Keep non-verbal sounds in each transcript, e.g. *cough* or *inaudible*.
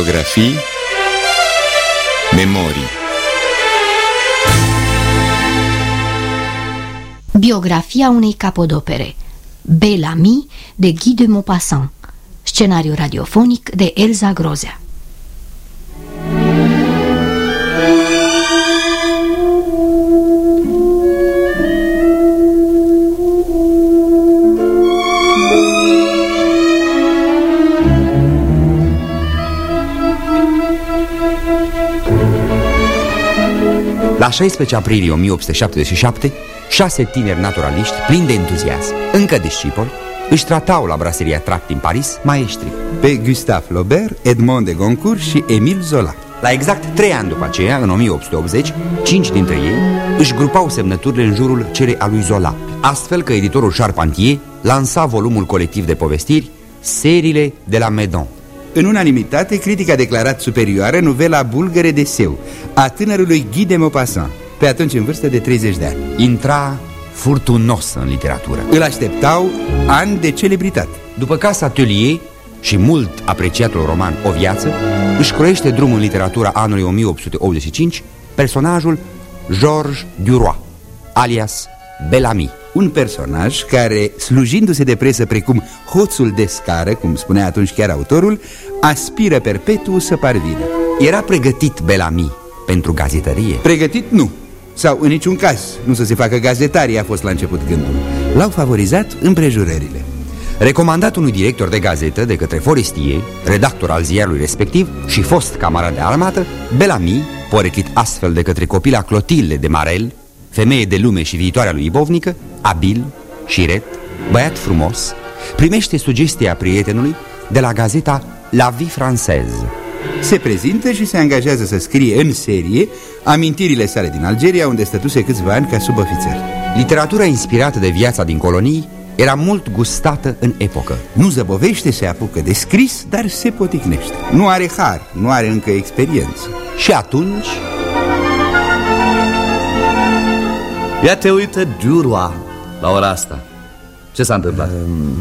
Biografii Memorii. Biografia unei capodopere. Bellamy de Guy de Maupassant. Scenariu radiofonic de Elza Grozea La 16 aprilie 1877, șase tineri naturaliști, plini de entuziasm, încă discipoli, își tratau la braseria Trapp din Paris maestri. Pe Gustave Flaubert, Edmond de Goncourt și Emile Zola. La exact trei ani după aceea, în 1880, cinci dintre ei își grupau semnăturile în jurul celei a lui Zola, astfel că editorul Charpentier lansa volumul colectiv de povestiri, seriile de la Medon. În unanimitate, critica a declarat superioară novela bulgăre de Seu, a tânărului Guy de Maupassant, pe atunci în vârstă de 30 de ani. Intra furtunos în literatură. Îl așteptau ani de celebritate. După casa Atelier și mult apreciatul roman O viață, își croiește drumul în literatura anului 1885 personajul Georges Duroy, alias Bellamy. Un personaj care, slujindu-se de presă precum hoțul de scară, cum spunea atunci chiar autorul, aspiră perpetu să parvină. Era pregătit Bellamy pentru gazetărie? Pregătit nu. Sau în niciun caz nu să se facă gazetarii a fost la început gândul. L-au favorizat împrejurările. Recomandat unui director de gazetă de către Forestier, redactor al ziarului respectiv și fost camarad de armată, Bellamy, poreclit astfel de către copila Clotilde de Marel, femeie de lume și viitoarea lui Ibovnică, abil, șiret, băiat frumos, primește sugestia prietenului de la gazeta La Vie Française. Se prezintă și se angajează să scrie în serie amintirile sale din Algeria, unde stătuse câțiva ani ca subofițer. Literatura inspirată de viața din colonii era mult gustată în epocă. Nu zăbovește, se apucă de scris, dar se poticnește. Nu are har, nu are încă experiență. Și atunci... Ia te uită Duroa la ora asta. Ce s-a întâmplat? Um,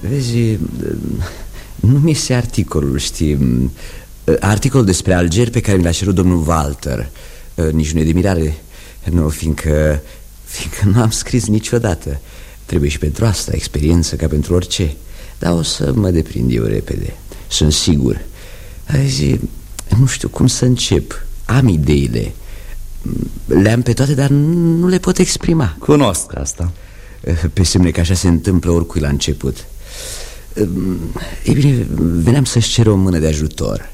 vezi, nu mi se articolul, știi? Articolul despre Alger pe care mi l-a cerut domnul Walter. Nici nu e de mirare. Nu, fiindcă, fiindcă nu am scris niciodată. Trebuie și pentru asta experiență ca pentru orice. Dar o să mă deprind eu repede. Sunt sigur. Azi, nu știu cum să încep. Am ideile Le-am pe toate, dar nu le pot exprima. Cunosc asta. Pe semne că așa se întâmplă oricui la început. Ei bine, veneam să-și cer o mână de ajutor.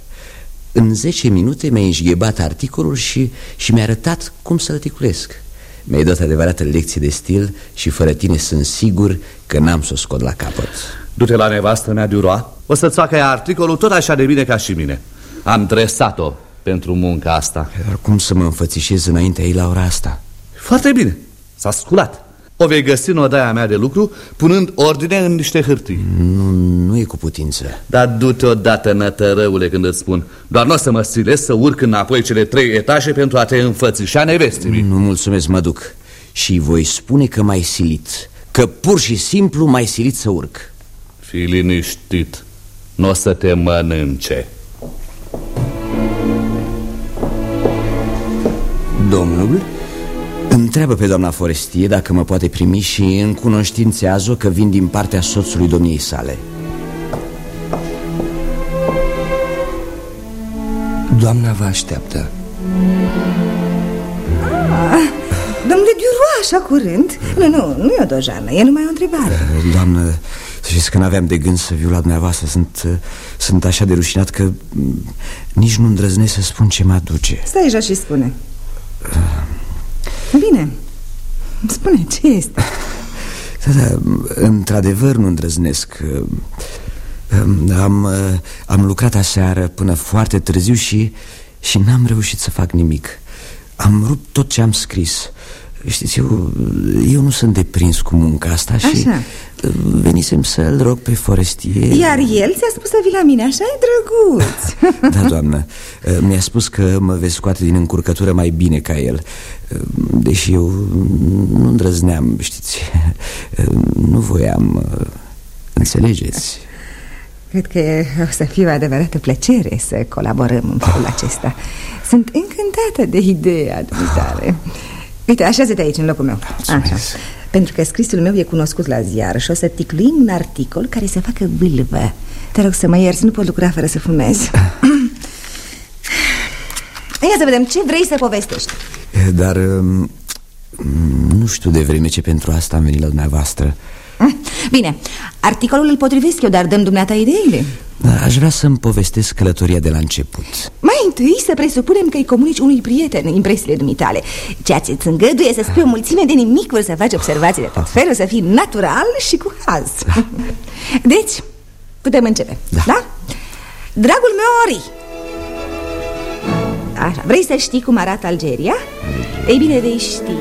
În 10 minute mi-a înșghebat articolul și, și mi-a arătat cum să-l ticulesc Mi-ai dat adevărată lecție de stil și fără tine sunt sigur că n-am să o scot la capăt. Du-te la nevastă mea, Duroa. O să-ți facă ea articolul tot așa de bine ca și mine. Am dresat-o pentru munca asta. Dar cum să mă înfățișez înaintea ei la ora asta? Foarte bine, s-a sculat. O vei găsi în odaia mea de lucru Punând ordine în niște hârtii. Nu, nu e cu putință. Dar du-te odată, nătărăule, când îți spun Doar nu o să mă silesc să urc înapoi cele trei etaje Pentru a te înfățișa nevestii Nu mulțumesc, mă duc. Și voi spune că m-ai silit Că pur și simplu m-ai silit să urc. Fii liniștit. Nu o să te mănânce Domnul Întreabă pe doamna Forestie dacă mă poate primi și în cunoștințează că vin din partea soțului domniei sale. Doamna vă așteaptă. Ah, Domnule Duroa, așa curând? Nu, nu, nu e o dojană, e numai o întrebare. Eh, Doamnă, să știți că n-aveam de gând să viu la dumneavoastră. Sunt, eh, sunt așa de rușinat că mm, nici nu îndrăznesc să spun ce mă aduce. Stai jos și spune. uh... Bine, spune, ce este? Da, da, într-adevăr nu îndrăznesc am, am lucrat aseară până foarte târziu și, și n-am reușit să fac nimic Am rupt tot ce am scris Știți, eu, eu nu sunt deprins cu munca asta așa. Și venisem să-l rog pe Forestier. Iar el ți-a spus să vii la mine, așa e drăguț. *laughs* Da, doamnă, mi-a spus că mă vei scoate din încurcătură mai bine ca el. Deși eu nu îndrăzneam, știți, *laughs* nu voiam, înțelegeți. Cred că o să fie o adevărată plăcere să colaborăm în felul *laughs* acesta. Sunt încântată de ideea dumitare Uite, așează-te aici, în locul meu. Așa. Pentru că scrisul meu e cunoscut la ziar Și o să ticluim un articol care să facă bâlvă Te rog să mă ierți, nu pot lucra fără să fumez. *clears throat* Ia să vedem, ce vrei să povestești? Dar um, nu știu de vreme ce pentru asta am venit la dumneavoastră *laughs* Bine, articolul îl potrivesc eu, dar dăm dumneata ideile da, Aș vrea să-mi povestesc călătoria de la început Mai întâi să presupunem că îi comunici unui prieten impresiile dumitale Ceea ce îți îngăduie să spui o mulțime de nimicuri, să faci observații de tot felul, să fii natural și cu haz da. *laughs* Deci, putem începe, da? da? Dragul meu Ori Așa, vrei să știi cum arată Algeria? Ei bine, vei ști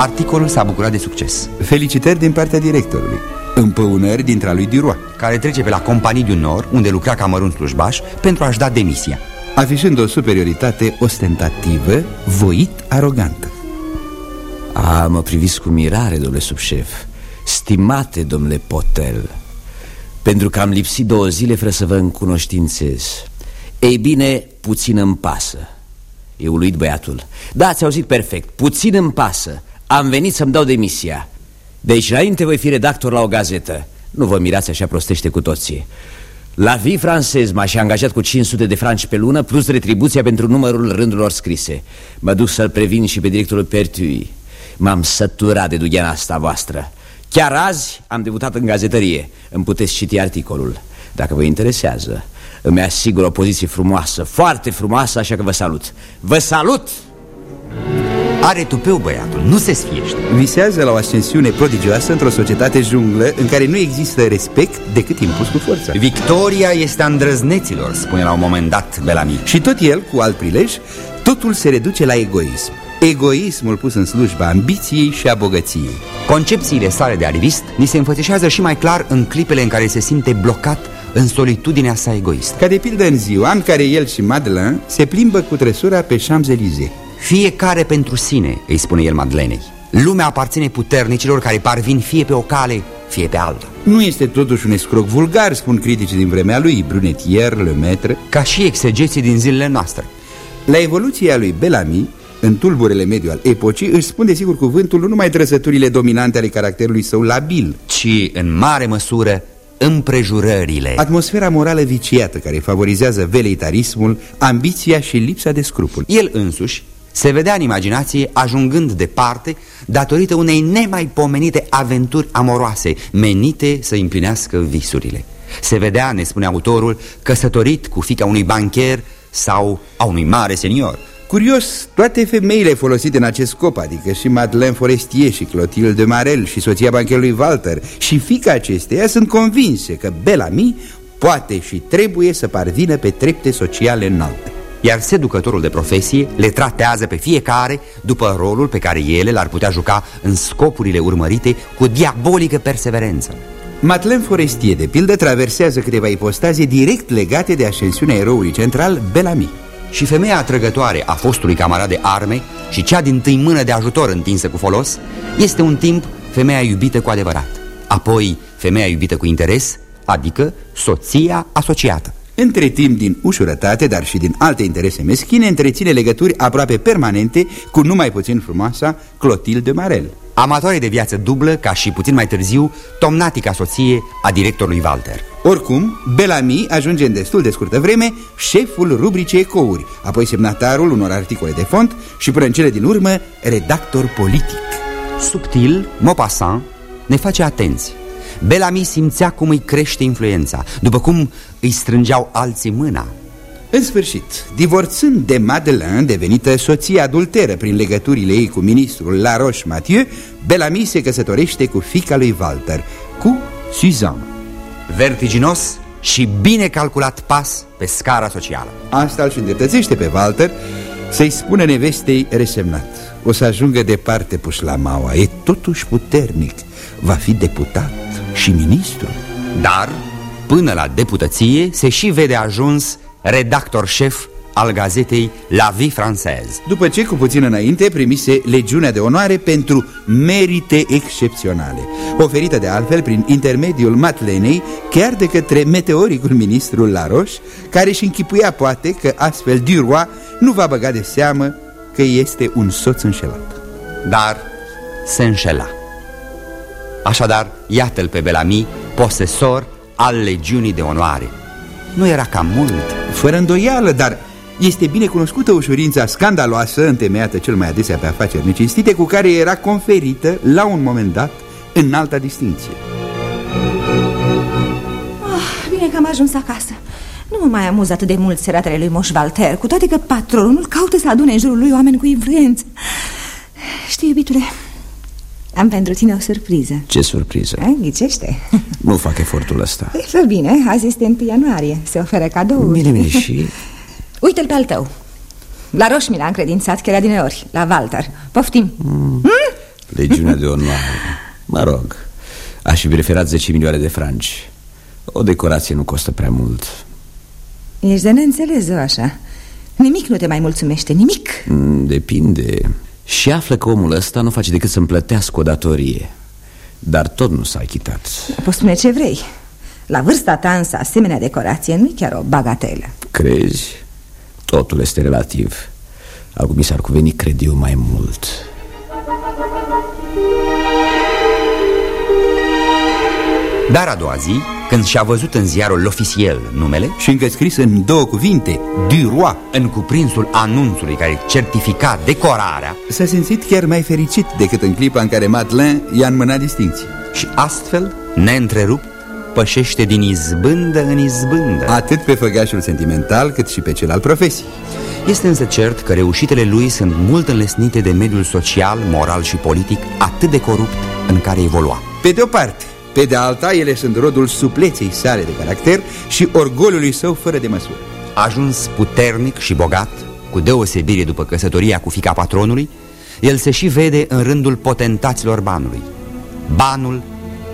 Articolul s-a bucurat de succes. Felicitări din partea directorului. Împăunări dintre lui Duroa Care trece pe la Companii du Nord Unde lucra ca mărunt slujbaș Pentru a-și da demisia. Afișând o superioritate ostentativă Voit, arogantă A, mă priviți cu mirare, domnule subșef. Stimate, domnule Potel Pentru că am lipsit două zile fără să vă încunoștințez. Ei bine, puțin îmi pasă. E uluit băiatul. Da, ați auzit perfect, puțin îmi pasă am venit să-mi dau demisia. Deci înainte voi fi redactor la o gazetă. Nu vă mirați așa prostește cu toții. La vie francez m-aș angajat cu 500 de franci pe lună Plus retribuția pentru numărul rândurilor scrise. Mă duc să-l previn și pe directorul Pertui M-am săturat de dugheana asta voastră. Chiar azi am debutat în gazetărie. Îmi puteți citi articolul Dacă vă interesează. Îmi asigur o poziție frumoasă, foarte frumoasă, așa că vă salut. Vă salut! Are tupeu băiatul, nu se sfiește. Visează la o ascensiune prodigioasă într-o societate junglă În care nu există respect decât impus cu forța Victoria este a îndrăzneților, spune la un moment dat Bellamy. Și tot el, cu alt prilej, totul se reduce la egoism. Egoismul pus în slujba ambiției și a bogăției. Concepțiile sale de arivist ni se înfățișează și mai clar în clipele în care se simte blocat în solitudinea sa egoistă. Ca de pildă în ziua în care el și Madeleine se plimbă cu trăsura pe Champs-Élysées fiecare pentru sine, îi spune el Madlenei. Lumea aparține puternicilor care parvin fie pe o cale, fie pe alta. Nu este totuși un escroc vulgar, spun criticii din vremea lui, Brunetier, Lemaitre Ca și exegeții din zilele noastre. La evoluția lui Bellamy, în tulburele mediu al epocii, își spun de sigur cuvântul nu numai trăsăturile dominante ale caracterului său labil Ci, în mare măsură, împrejurările. Atmosfera morală viciată care favorizează veleitarismul, ambiția și lipsa de scrupul. El însuși se vedea în imaginație ajungând departe datorită unei nemaipomenite aventuri amoroase menite să împlinească visurile. Se vedea, ne spune autorul, căsătorit cu fica unui bancher sau a unui mare senior. Curios, toate femeile folosite în acest scop, adică și Madeleine Forestier și Clotilde de Marel și soția bancherului Walter și fica acesteia sunt convinse că Bellamy poate și trebuie să parvină pe trepte sociale înalte iar seducătorul de profesie le tratează pe fiecare după rolul pe care ele l-ar putea juca în scopurile urmărite cu diabolică perseverență. Madeleine Forestier, de pildă, traversează câteva ipostaze direct legate de ascensiunea eroului central Bellamy. Și femeia atrăgătoare a fostului camarad de arme și cea din tâi mână de ajutor întinsă cu folos este un timp femeia iubită cu adevărat, apoi femeia iubită cu interes, adică soția asociată. Între timp, din ușurătate, dar și din alte interese meschine, întreține legături aproape permanente cu numai puțin frumoasa Clotilde Marel. Amatoare de viață dublă, ca și puțin mai târziu, tomnatica soție a directorului Walter. Oricum, Bellamy ajunge în destul de scurtă vreme șeful rubricii Ecouri, apoi semnatarul unor articole de fond și până în cele din urmă redactor politic. Subtil, Maupassant ne face atenți Bellamy simțea cum îi crește influența După cum îi strângeau alții mâna. În sfârșit, divorțând de Madeleine, devenită soție adulteră prin legăturile ei cu ministrul La Roche-Mathieu Bellamy se căsătorește cu fica lui Walter, cu Suzanne. Vertiginos și bine calculat pas pe scara socială. Asta îl și îndreptățește pe Walter să-i spună nevestei resemnat. O să ajungă departe pușlamaua, e totuși puternic Va fi deputat și ministru. Dar, până la deputăție, se și vede ajuns redactor șef al gazetei La Vie Française. După ce, cu puțin înainte, primise legiunea de onoare pentru merite excepționale Oferită de altfel prin intermediul Matlenei Chiar de către meteoricul ministru Laroche Care își închipuia poate că astfel Duroy nu va băga de seamă că este un soț înșelat. Dar se înșela Așadar, iată-l pe Belami, posesor al legiunii de onoare. Nu era cam mult? Fără îndoială, dar este bine cunoscută ușurința scandaloasă Întemeiată cel mai adesea pe afaceri necinstite Cu care era conferită, la un moment dat, în alta distinție. Oh, Bine că am ajuns acasă. Nu mă mai amuz atât de mult seratele lui Moș Valter Cu toate că patronul caută să adune în jurul lui oameni cu influență. Știi, iubitule, am pentru tine o surpriză. Ce surpriză? A, ghicește. *laughs* Nu fac efortul ăsta. E bine, azi este 1 ianuarie. Se oferă cadou Bine, bine, și... *laughs* Uite-l pe al tău. La Roș mi l-a încredințat, că era din ori La Walter. Poftim. Mm. Hmm? Legiunea de *laughs* onoare. Mă rog Aș fi preferat 10 milioane de franci. O decorație nu costă prea mult. Ești de neînțeles, așa. Nimic nu te mai mulțumește, nimic. Mm, Depinde și află că omul ăsta nu face decât să-mi plătească o datorie Dar tot nu s-a achitat. Poți spune ce vrei. La vârsta ta însă asemenea decorație nu e chiar o bagatelă. Crezi? Totul este relativ. Acum mi s-ar cuveni, cred eu, mai mult. Dar a doua zi, când și-a văzut în ziarul oficial numele Și încă scris în două cuvinte, Duroy În cuprinsul anunțului care certifica decorarea S-a simțit chiar mai fericit decât în clipa în care Madeleine i-a înmânat distinție Și astfel, neîntrerupt, pășește din izbândă în izbândă. Atât pe făgașul sentimental cât și pe cel al profesiei. Este însă cert că reușitele lui sunt mult înlesnite de mediul social, moral și politic atât de corupt în care evolua. Pe de o parte, pe de alta, ele sunt rodul supleței sale de caracter și orgoliului său fără de măsură. Ajuns puternic și bogat, cu deosebire după căsătoria cu fica patronului, el se și vede în rândul potentaților banului. Banul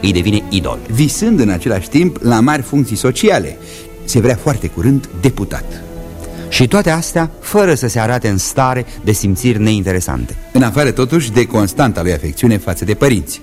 îi devine idol. Visând în același timp la mari funcții sociale, se vrea foarte curând deputat. Și toate astea fără să se arate în stare de simțiri neinteresante. În afară totuși de constanta lui afecțiune față de părinți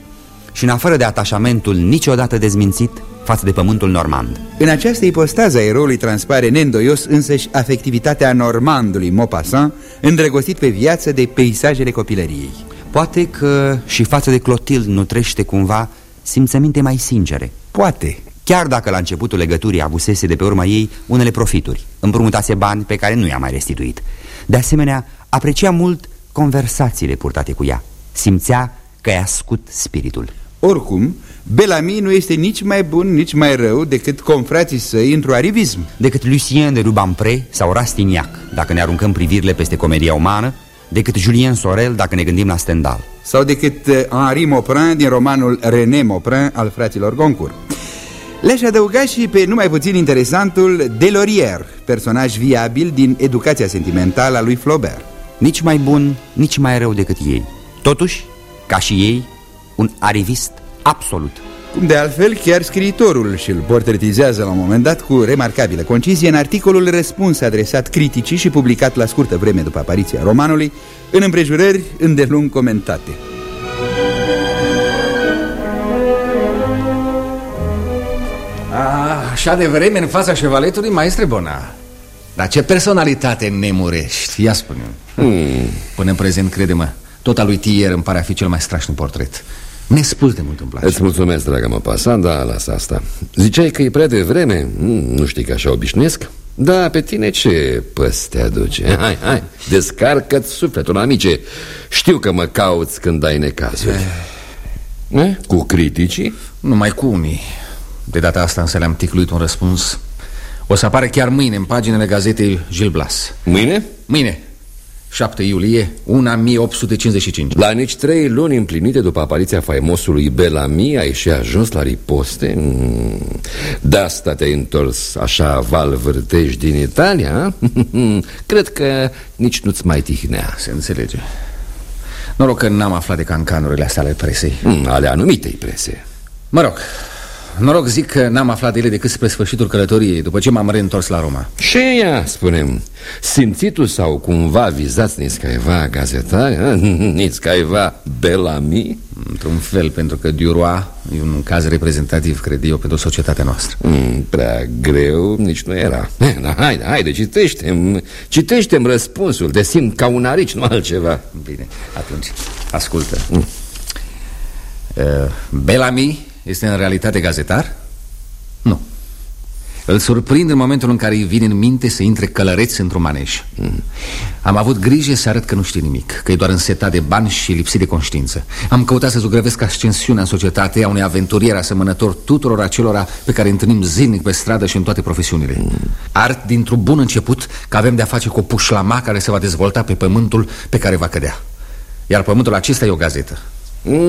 și în afară de atașamentul niciodată dezmințit față de pământul normand. În această ipostază a eroului transpare neîndoios însăși afectivitatea normandului Maupassant, îndrăgostit pe viață de peisajele copilăriei. Poate că și față de Clotilde nu trește cumva simțăminte mai sincere. Poate. Chiar dacă la începutul legăturii avusese de pe urma ei unele profituri, împrumutase bani pe care nu i-a mai restituit. De asemenea, aprecia mult conversațiile purtate cu ea. Simțea că i-a scut spiritul. Oricum, Bellamy nu este nici mai bun, nici mai rău decât confrații săi într-o arivism. Decât Lucien de Rubempre sau Rastignac, dacă ne aruncăm privirile peste comedia umană, decât Julien Sorel, dacă ne gândim la Stendhal. Sau decât uh, Henri Mauprin din romanul René Mauprin al fraților Goncourt. Le-aș adăuga și pe numai puțin interesantul Delorier, personaj viabil din educația sentimentală a lui Flaubert. Nici mai bun, nici mai rău decât ei. Totuși, ca și ei, un arivist absolut. Cum de altfel, chiar scriitorul și îl portretizează la un moment dat cu remarcabilă concizie în articolul răspuns adresat criticii și publicat la scurtă vreme după apariția romanului, în împrejurări îndelung comentate. Ah, așa de vreme în fața șevaletului, maestre Bona Dar ce personalitate nemurești, ia spune hmm. Până în prezent, crede-mă tot al lui Tier îmi pare a fi cel mai strașnic portret Nespus de mult îmi place Îți mulțumesc, dragă mă pasa, da, lasă asta Ziceai că e prea devreme? Hmm, nu știi că așa obișnuiesc? Da, pe tine ce păs te aduce? Hai, hai, descarcă-ți sufletul, amice Știu că mă cauți când ai necazuri eh. Eh? Cu criticii? Numai cu unii De data asta însă le-am ticluit un răspuns O să apare chiar mâine în paginile gazetei Gil Blas Mâine? Mâine 7 iulie, una 1855 La nici trei luni împlinite după apariția faimosului Bellamy Ai și ajuns la riposte? Mm. De asta te-ai întors așa val vârtești din Italia? *laughs* Cred că nici nu-ți mai tihnea. Se înțelege. Noroc că n-am aflat de cancanurile astea ale presei. Mm, Ale anumitei prese. Mă rog, Noroc zic că n-am aflat de ele decât spre sfârșitul călătoriei După ce m-am reîntors la Roma. Și ea, spunem Simțitul sau cumva vizați Niscaiva gazetari *laughs* Niscaiva Bellamy? Într-un fel, pentru că Duroa e un caz reprezentativ, cred eu, pentru societatea noastră. Mm, Prea greu nici nu era. Eh, *laughs* da, Haide, haide, citește-mi citește răspunsul Te simt ca un arici, nu altceva. Bine, atunci, ascultă. Mm. uh, Bellamy este în realitate gazetar? Nu Îl surprind în momentul în care îi vine în minte să intre călăreț într-un manej mm. Am avut grijă să arăt că nu știe nimic Că e doar însetat de bani și lipsit de conștiință Am căutat să zugrăvesc ascensiunea în societate A unui aventurier asemănător tuturor acelora Pe care întâlnim zilnic pe stradă și în toate profesiunile mm. Art dintr-un bun început Că avem de-a face cu o pușlama care se va dezvolta pe pământul pe care va cădea Iar pământul acesta e o gazetă Mm,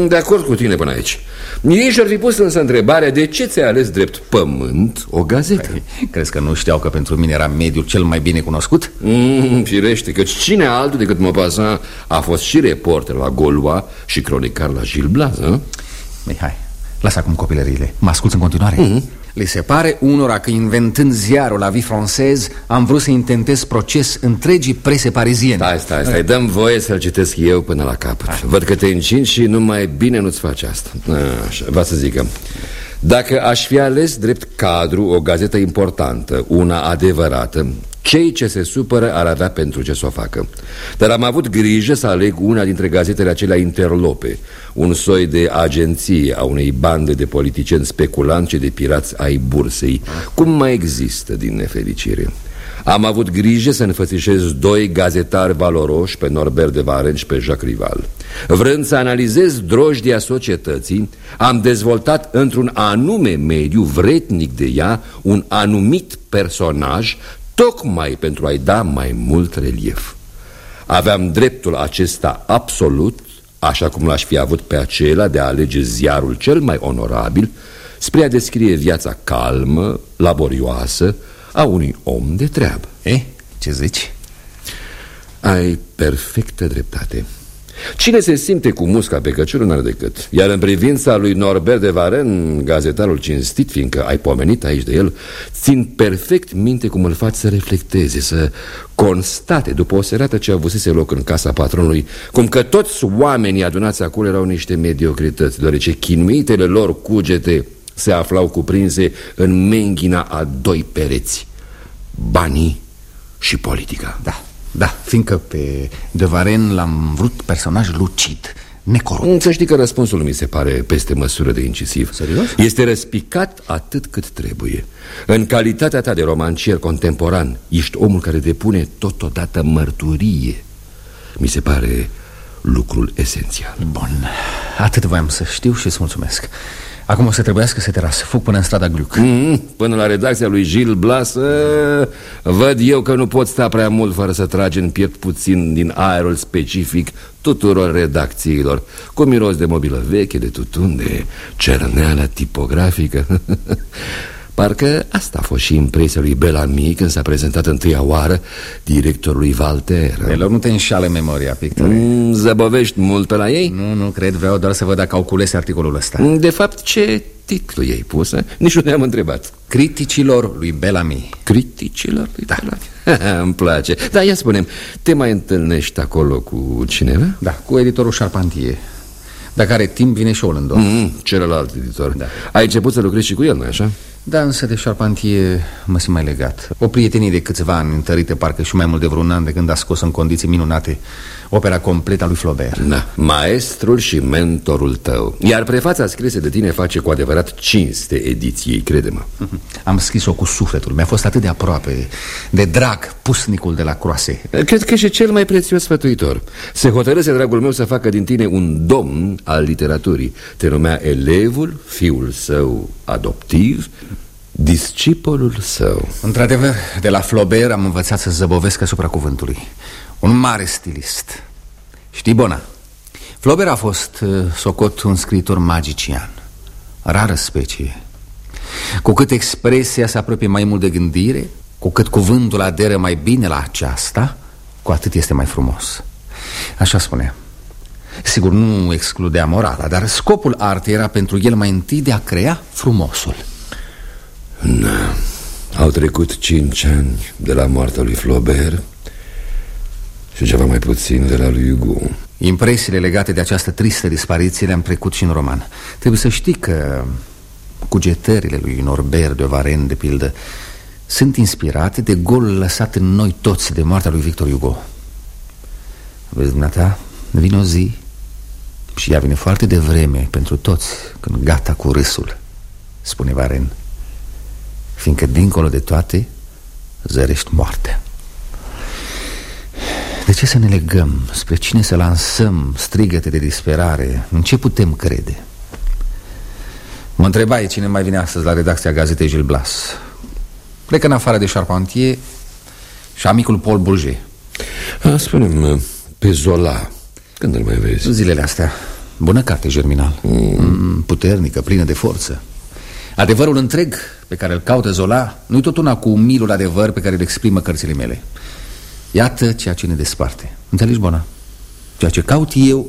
de acord cu tine până aici Ei și-ar fi pus însă întrebarea De ce ți-ai ales drept pământ o gazetă? Păi, crezi că nu știau că pentru mine era mediul cel mai bine cunoscut? Mm, firește, că cine altul decât Maupassant A fost și reporter la Golua Și cronicar la Gilles Blas Mei, hai, lasă acum copilăriile Mă asculți în continuare? Mm -hmm. Le se pare unora că inventând ziarul la vie francez Am vrut să intentez proces întregii prese pariziene Stai, stai, stai, dăm voie să-l citesc eu până la capăt. Hai. Văd că te încinci și numai bine nu-ți faci asta. Așa, va să zică. Dacă aș fi ales drept cadru o gazetă importantă, una adevărată cei ce se supără ar avea pentru ce să o facă. Dar am avut grijă să aleg una dintre gazetele acelea interlope Un soi de agenție a unei bande de politicieni speculanți și de pirați ai bursei Cum mai există din nefericire. Am avut grijă să înfățișez doi gazetari valoroși Pe Norbert de Varenș și pe Jacques Rival. Vrând să analizez drojdia societății Am dezvoltat într-un anume mediu vretnic de ea Un anumit personaj tocmai pentru a-i da mai mult relief. Aveam dreptul acesta absolut, așa cum l-aș fi avut pe acela de a alege ziarul cel mai onorabil, spre a descrie viața calmă, laborioasă, a unui om de treabă. Eh, ce zici? Ai perfectă dreptate. Cine se simte cu musca pe căciul nu are decât. Iar în privința lui Norbert de Varen Gazetarul cinstit, fiindcă ai pomenit aici de el Țin perfect minte cum îl faci să reflecteze Să constate după o serată ce avusese loc în casa patronului Cum că toți oamenii adunați acolo erau niște mediocrități Deoarece chinuitele lor cugete se aflau cuprinse în menghina a doi pereți Banii și politica. Da da, fiindcă pe De Varen l-am vrut personaj lucid, necorupt Să știi că răspunsul mi se pare peste măsură de incisiv. Serios? Este răspicat atât cât trebuie. În calitatea ta de romancier contemporan Ești omul care depune totodată mărturie. Mi se pare lucrul esențial. Bun, atât voiam să știu și îți mulțumesc Acum o să trebuiască să te ras Fug până în strada Gluc. Mm, Până la redacția lui Gilles Blas Văd eu că nu pot sta prea mult Fără să tragi în piept puțin Din aerul specific tuturor redacțiilor. Cu miros de mobilă veche, de tutun De cerneală tipografică *laughs* Parcă asta a fost și impresia lui Bellamy când s-a prezentat întâia oară directorului Walter Belor, nu te înșală memoria, Pictor mm, Zăbovești mult pe la ei? Nu, nu cred, vreau doar să văd dacă au cules articolul ăsta De fapt, ce titlu ei pus? Nici nu ne-am întrebat Criticilor lui Bellamy Criticilor lui da. Bellamy? *laughs* Îmi place Dar ia spunem, te mai întâlnești acolo cu cineva? Da, cu editorul Charpentier Dacă are timp, vine și Olândor mm, Celălalt editor da. Ai început să lucrezi și cu el, nu așa? Da, însă de Charpentier mă simt mai legat. O prietenie de câțiva ani întărită Parcă și mai mult de vreun an de când a scos în condiții minunate Opera completă a lui Flaubert. Da, maestrul și mentorul tău. Iar prefața scrisă de tine face cu adevărat cinste ediției, crede-mă. Mhm. Am scris-o cu sufletul. Mi-a fost atât de aproape De drag pusnicul de la croase. Cred că și cel mai prețios sfătuitor. Se hotărâse, dragul meu, să facă din tine un domn al literaturii. Te numea elevul, fiul său adoptiv Discipolul său. Într-adevăr, de la Flaubert am învățat să zăbovesc asupra cuvântului Un mare stilist. Știi, Bona? Flaubert a fost, uh, socot, un scriitor magician. Rară specie. Cu cât expresia se apropie mai mult de gândire Cu cât cuvântul aderă mai bine la aceasta Cu atât este mai frumos. Așa spunea. Sigur, nu excludea morala, dar scopul artei era pentru el mai întâi de a crea frumosul. Da, au trecut cinci ani de la moartea lui Flaubert și ceva mai puțin de la lui Hugo. Impresiile legate de această tristă dispariție le-am trecut și în roman. Trebuie să știi că cugetările lui Norbert de Varenne, de pildă Sunt inspirate de golul lăsat în noi toți de moartea lui Victor Hugo. Vezi, dumneata, vine o zi și ea vine foarte devreme pentru toți Când gata cu râsul, spune Varen Fiindcă dincolo de toate zărești moartea De ce să ne legăm? Spre cine să lansăm strigăte de disperare? În ce putem crede? Mă întrebai cine mai vine astăzi la redacția gazetei Gil Blas Plecă în afară de Charpentier și amicul Paul Bourget Spune-mi, pe Zola, când îl mai vezi? Zilele astea Bună carte, Germinal mm. Puternică, plină de forță Adevărul întreg pe care îl caută Zola Nu-i tot una cu milul adevăr pe care îl exprimă cărțile mele Iată ceea ce ne desparte Înțelegi, Bona? Ceea ce caut eu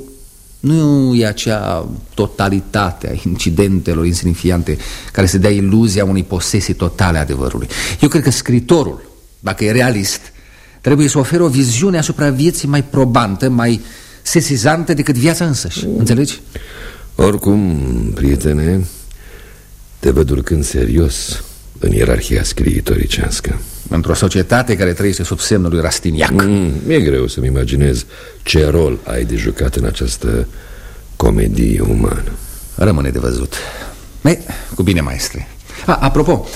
nu e acea totalitate a incidentelor insignifiante Care se dea iluzia unei posesii totale a adevărului Eu cred că scritorul, dacă e realist Trebuie să ofere o viziune asupra vieții mai probantă, mai sesizantă decât viața însăși mm. Înțelegi? Oricum, prietene, te văd urcând serios în ierarhia scriitoricească Într-o societate care trăiește sub semnul lui Rastiniac. Mm, E greu să-mi imaginez ce rol ai de jucat în această comedie umană. Rămâne de văzut. Ei, cu bine, maestre. A, Apropo,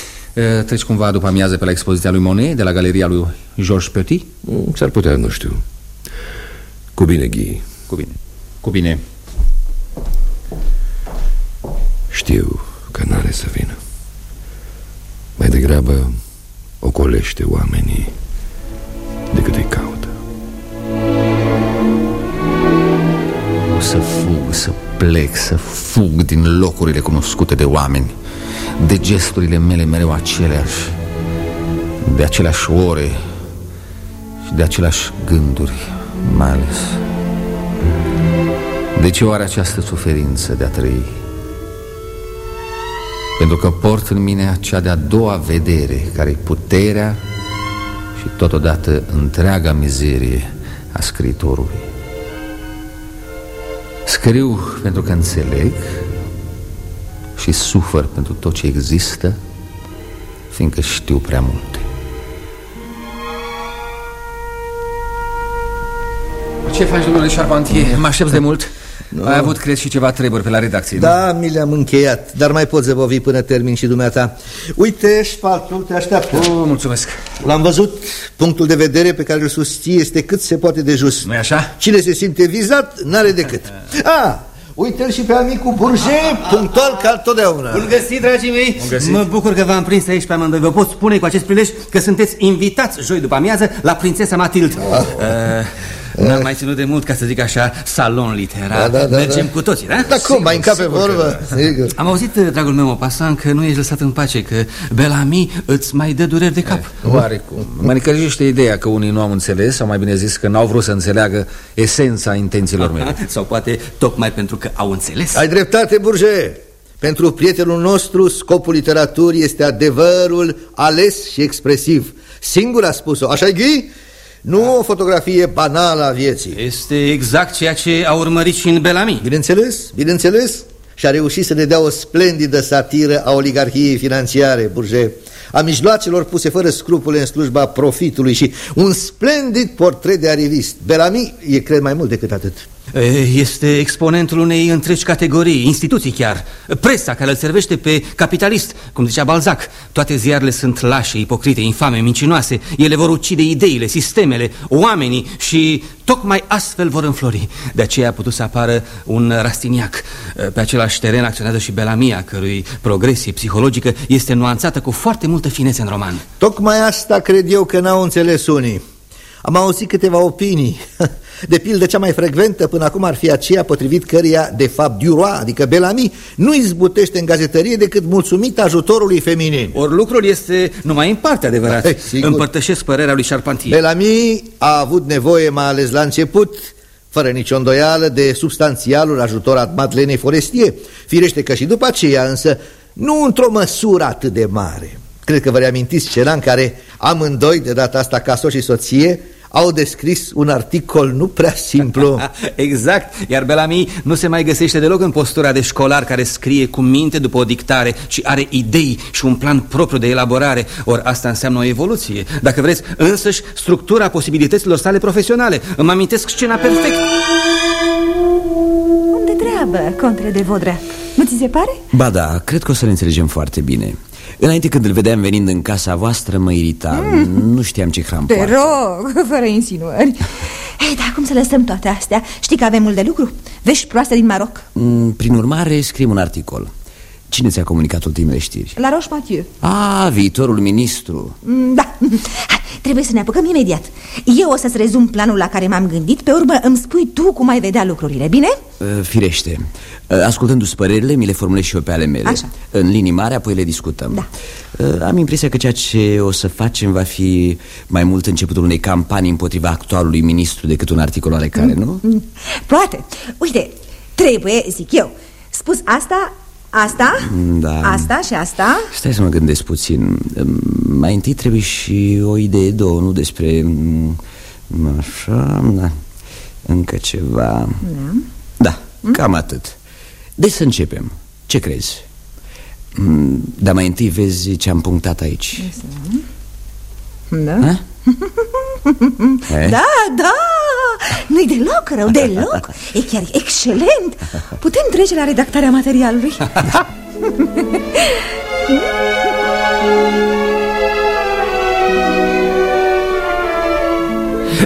treci cumva după amiază pe la expoziția lui Monet De la galeria lui Georges Petit? Mm, s-ar putea, nu știu. Cu bine, Ghi Cu bine. Cu bine. Știu că n-are să vină. Mai degrabă ocolește oamenii decât îi caută O să fug, să plec, să fug din locurile cunoscute de oameni De gesturile mele mereu aceleași De aceleași ore Și de aceleași gânduri mai ales De ce oare această suferință de a trăi? Pentru că port în mine acea de-a doua vedere Care-i puterea și totodată întreaga mizerie a scritorului Scriu pentru că înțeleg și sufăr pentru tot ce există Fiindcă știu prea multe Ce faci, domnule Charpentier? Mă aștepți de mult? Nu. Ai avut, cred, și ceva treburi pe la redacție, Da, nu? mi le-am încheiat, dar mai pot zăbovi până termin și dumneata Uite, șpaltul te așteaptă oh, Mulțumesc L-am văzut, punctul de vedere pe care îl susții este cât se poate de just nu așa? Cine se simte vizat, n-are decât *laughs* Ah, Uite-l și pe amicul Burje, punctual ca totdeauna Bun găsit, dragii mei găsit. Mă bucur că v-am prins aici pe amândoi Vă pot spune cu acest prilej că sunteți invitați joi după amiază la prințesa Matilde ah. uh, N-am mai ținut de mult, ca să zic așa, salon literar da, da, da, Mergem da. cu toții, da? Da, cum, mai încape vorbă da. Am auzit, dragul meu, pasan, că nu ești lăsat în pace Că Bellamy îți mai dă dureri de cap e, Oarecum Mă nicăjește ideea că unii nu au înțeles Sau mai bine zis că n-au vrut să înțeleagă esența intențiilor mele *laughs* Sau poate tocmai pentru că au înțeles Ai dreptate, Burge pentru prietenul nostru, scopul literaturii este adevărul ales și expresiv. Singur a spus-o, așa-i Ghi? Nu o fotografie banală a vieții. Este exact ceea ce a urmărit și în Bellamy. Bineînțeles, bineînțeles. Și a reușit să ne dea o splendidă satiră a oligarhiei financiare, Burge A mijloacelor puse fără scrupule în slujba profitului Și un splendid portret de arivist. Bellamy e, cred, mai mult decât atât este exponentul unei întregi categorii, instituții chiar. Presa care îl servește pe capitalist, cum zicea Balzac. Toate ziarele sunt lașe, ipocrite, infame, mincinoase. Ele vor ucide ideile, sistemele, oamenii și tocmai astfel vor înflori. De aceea a putut să apară un rastiniac. Pe același teren acționează și Belamia, cărui progresie psihologică este nuanțată cu foarte multă finețe în roman. Tocmai asta cred eu că n-au înțeles unii am auzit câteva opinii. *laughs* De pildă cea mai frecventă până acum ar fi aceea potrivit căreia, de fapt, Duroy, adică Bellamy, nu izbutește în gazetărie decât mulțumit ajutorului feminin. Ori lucrul este numai în parte adevărat. *laughs* Împărtășesc părerea lui Charpentier. Bellamy a avut nevoie, mai ales la început, fără nicio îndoială de substanțialul ajutor al Madlenei Forestier. Firește că și după aceea, însă, nu într-o măsură atât de mare. Cred că vă reamintiți scena în care amândoi, de data asta ca soț și soție, au descris un articol nu prea simplu. *laughs* Exact, iar Bellamy nu se mai găsește deloc în postura de școlar care scrie cu minte după o dictare Ci are idei și un plan propriu de elaborare. Ori asta înseamnă o evoluție. Dacă vreți, însăși structura posibilităților sale profesionale. Îmi amintesc scena perfect. Unde treabă, contre de Vodrea? Nu ți se pare? Ba da, cred că o să ne înțelegem foarte bine Înainte când îl vedeam venind în casa voastră mă irita mm. Nu știam ce hram Te poartă. rog, *laughs* fără insinuări Ei, dar cum să lăsăm toate astea? Știi că avem mult de lucru? Vești proaste din Maroc mm, Prin urmare, scriem un articol Cine ți-a comunicat ultimele știri? La Roche Mathieu Ah, viitorul ministru mm, Da, Hai, trebuie să ne apucăm imediat Eu o să-ți rezum planul la care m-am gândit Pe urmă îmi spui tu cum ai vedea lucrurile, bine? Uh, firește uh, Ascultându-ți părerile, mi le formulez și eu pe ale mele Așa. În linii mari, apoi le discutăm da. uh, Am impresia că ceea ce o să facem va fi mai mult începutul unei campanii împotriva actualului ministru decât un articol oarecare, mm. nu? Mm. Poate, uite, trebuie, zic eu Spus asta, Asta? Da. Asta și asta? Stai să mă gândesc puțin Mai întâi trebuie și o idee, două, nu despre... Așa, da. Încă ceva Da, da mm? cam atât Deci să începem, ce crezi? Dar mai întâi vezi ce am punctat aici Da? Ha? *laughs* da, da, nu-i deloc rău, deloc. E chiar excelent. Putem trece la redactarea materialului.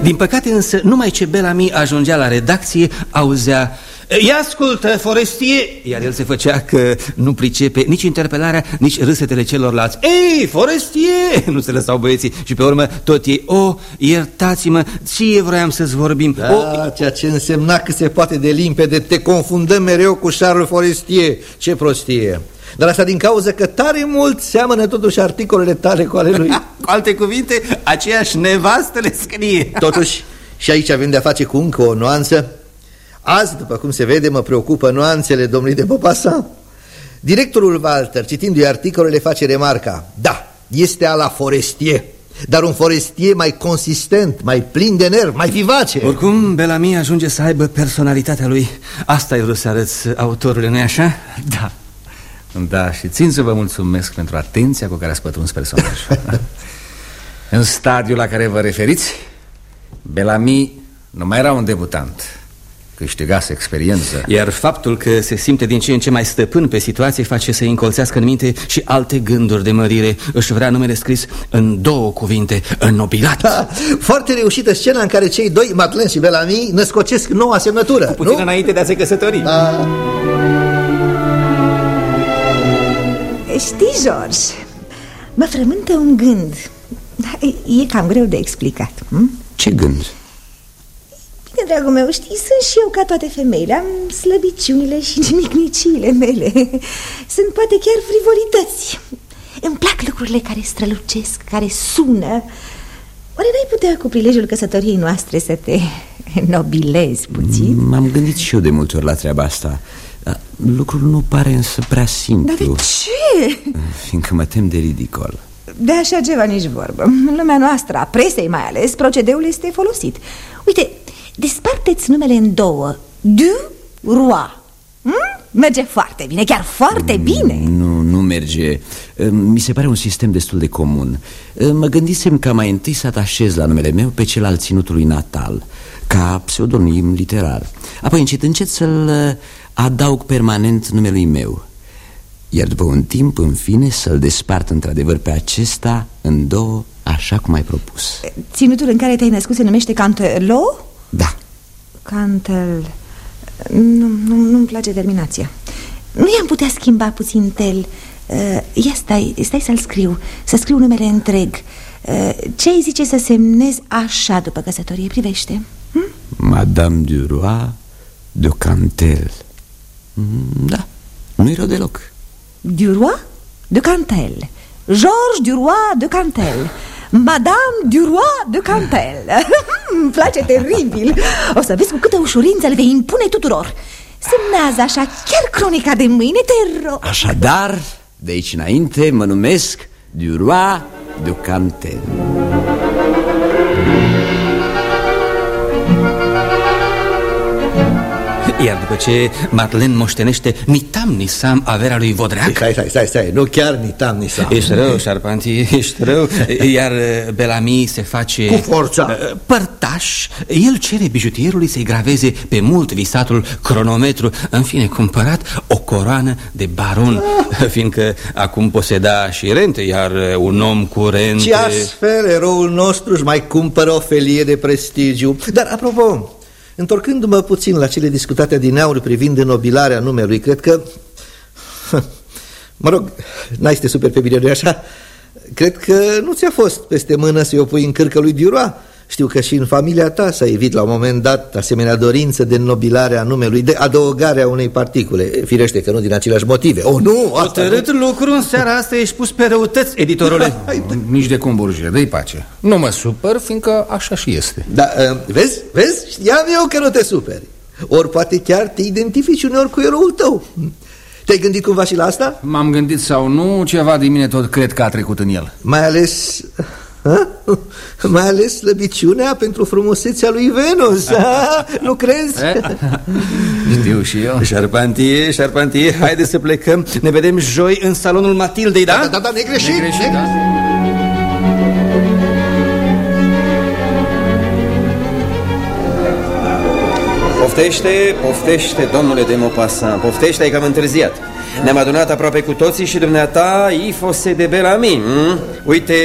Din păcate însă, numai ce Bellamy ajungea la redacție, auzea Ia ascultă, Forestie. Iar el se făcea că nu pricepe nici interpelarea, nici râsetele celorlalți. Ei, Forestie! Nu se lăsau băieții. Și pe urmă tot ei O, oh, iertați-mă, ție vroiam să-ți vorbim. Da, oh, ceea ce însemna că se poate de limpede. Te confundăm mereu cu Charles Forestie. Ce prostie. Dar asta din cauza că tare mult seamănă totuși articolele tale cu ale lui. *laughs* Cu alte cuvinte, aceeași nevastă le scrie. Totuși, și aici avem de-a face cu încă o nuanță Azi, după cum se vede, mă preocupă nuanțele domnului de Popasa. Directorul Walter, citindu-i articolele, face remarca. Da, este a la Forestier dar un forestier mai consistent, mai plin de nerv, mai vivace. Oricum, Bellamy ajunge să aibă personalitatea lui. Asta e vrut să arăți autorului, nu-i așa? Da. Da, și țin să vă mulțumesc pentru atenția cu care ați pătruns personajul. *laughs* În stadiul la care vă referiți Bellamy nu mai era un debutant câștigase experiență Iar faptul că se simte din ce în ce mai stăpân pe situație Face să-i încolțească în minte și alte gânduri de mărire Își vrea numele scris în două cuvinte, înnobilat da, Foarte reușită scena în care cei doi, Madeleine și Bellamy, născocesc noua semnătură Cu puțin nu? înainte de a se căsători da. Știi, George, mă frământă un gând E cam greu de explicat hm? Ce gând? Bine, dragul meu, știi, sunt și eu ca toate femeile Am slăbiciunile și nimicniciile mele. Sunt poate chiar frivolități. Îmi plac lucrurile care strălucesc, care sună. Oare n-ai putea cu prilejul căsătoriei noastre să te nobilezi puțin? M-am gândit și eu de multe ori la treaba asta. Lucrul nu pare însă prea simplu. Dar de ce? Fiindcă mă tem de ridicol. De așa ceva nici vorbă. În lumea noastră, a presei mai ales, procedeul este folosit. Uite, Desparteți numele în două. Du Roi. Hmm? Merge foarte bine, chiar foarte mm, bine. Nu, nu merge. Mi se pare un sistem destul de comun. Mă gândisem ca mai întâi să atașez la numele meu pe cel al ținutului natal Ca pseudonim literar. Apoi încet încet să-l uh, adaug permanent numelui meu. Iar după un timp, în fine, să-l despart într-adevăr pe acesta în două, așa cum ai propus. Ținutul în care te-ai născut se numește Cantelou? Da. Cantel Nu, nu, nu-mi place terminația. Nu i-am putea schimba puțin tel. Uh, Ia stai, stai să-l scriu Să scriu numele întreg. Uh, Ce ai zice să semnez așa după căsătorie? Privește? Hm? Madame du Roi de Cantel. Mm, Da, nu-i rău deloc. Du Roi de Cantel. Georges du Roi de Cantel Madame Duroy de Cantel. *laughs* Îmi place teribil. O să vezi cu câtă ușurință le vei impune tuturor. Semnează așa chiar cronica de mâine, te rog. Așadar, de aici înainte mă numesc Duroy de Cantel Iar după ce Marlen moștenește nitam nisam averea lui Vodreac? Stai, stai, stai, stai, nu chiar nitam nisam. Ești rău, Șarpanti, ești rău. Iar uh, Belami se face Cu forța. uh, Părtaș. El cere bijutierului să-i graveze pe mult visatul cronometru. În fine, cumpărat o coroană de baron ah. Fiindcă acum poseda și rente Iar uh, un om cu rente Și astfel eroul nostru își mai cumpără o felie de prestigiu. Dar, apropo, Întorcându-mă puțin la cele discutate din aur privind înnobilarea numelui, cred că... Mă rog, n-ai să te super pe bine, nu așa? Cred că nu ți-a fost peste mână să-i opui în cârcă lui Duroa știu că și în familia ta s-a evit la un moment dat asemenea dorință de nobilare a numelui, de adăugarea unei particule. Firește că nu din aceleași motive. Oh, nu! Asta Hotărât nu... lucru în seara asta ești pus pe răutăți, editorule. *laughs* Nici de cum, Burje, dă-i pace. Nu mă supăr, fiindcă așa și este. Da, uh, vezi? Vezi? Știam eu că nu te superi. Ori poate chiar te identifici uneori cu eroul tău. Te-ai gândit cumva și la asta? M-am gândit sau nu, ceva din mine tot cred că a trecut în el Mai ales Ha? *laughs* Mai ales slăbiciunea pentru frumusețea lui Venus ha? Nu crezi? Eh? Știu și eu Șarpantie, șarpantie, haide să plecăm Ne vedem joi în salonul Matildei, da? Da, da, da, negreșit, negreșit da? Poftește, poftește, domnule de Maupassant Poftește, ai cam întârziat Ne-am adunat aproape cu toții și dumneata Ifose de Belami hm? Uite,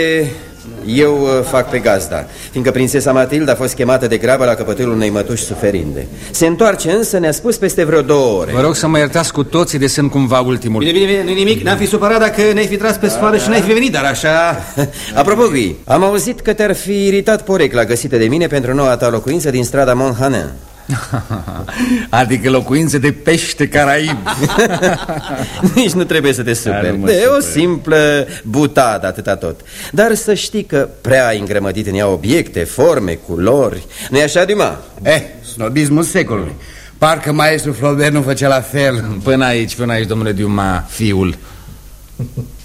eu uh, fac pe gazda, fiindcă prințesa Matilda a fost chemată de grabă la căpătârul unei mătuși suferinde. Se întoarce însă, ne-a spus peste vreo două ore. Vă rog să mă iertați cu toții de semn cumva ultimul. Bine, bine, bine, nu nimic, n-am fi supărat dacă ne-ai fi tras pe sfoară și n-ai fi venit, dar așa... *laughs* Apropo, Gui, am auzit că te-ar fi iritat porecla găsită de mine pentru noua ta locuință din strada Monthanin. *laughs* Adică locuințe de pește caraib *laughs* Nici nu trebuie să te superi. De o simplă butadă atâta tot. Dar să știi că prea ai îngrămădit în ea obiecte, forme, culori. Nu-i așa, Duma? Eh, snobismul secolului. Parcă maestru Flaubert nu făcea la fel. Până aici, până aici, domnule Diuma, fiul.